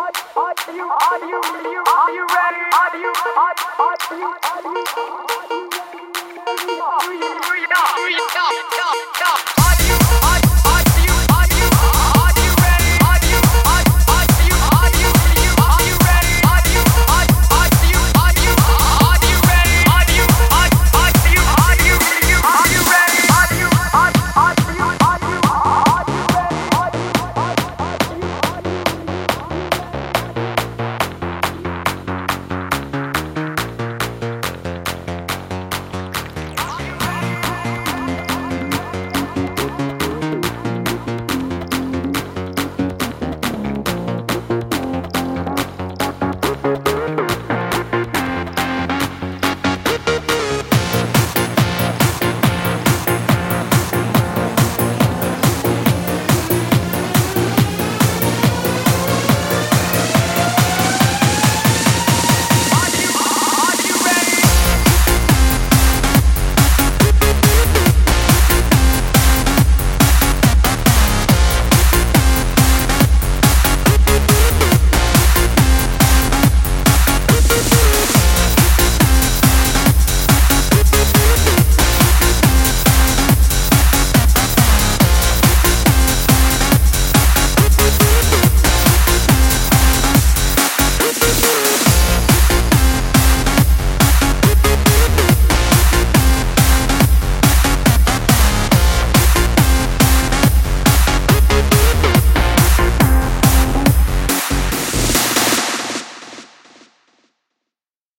Are you? Are you, are you, ready? are you, are are you, are you, are you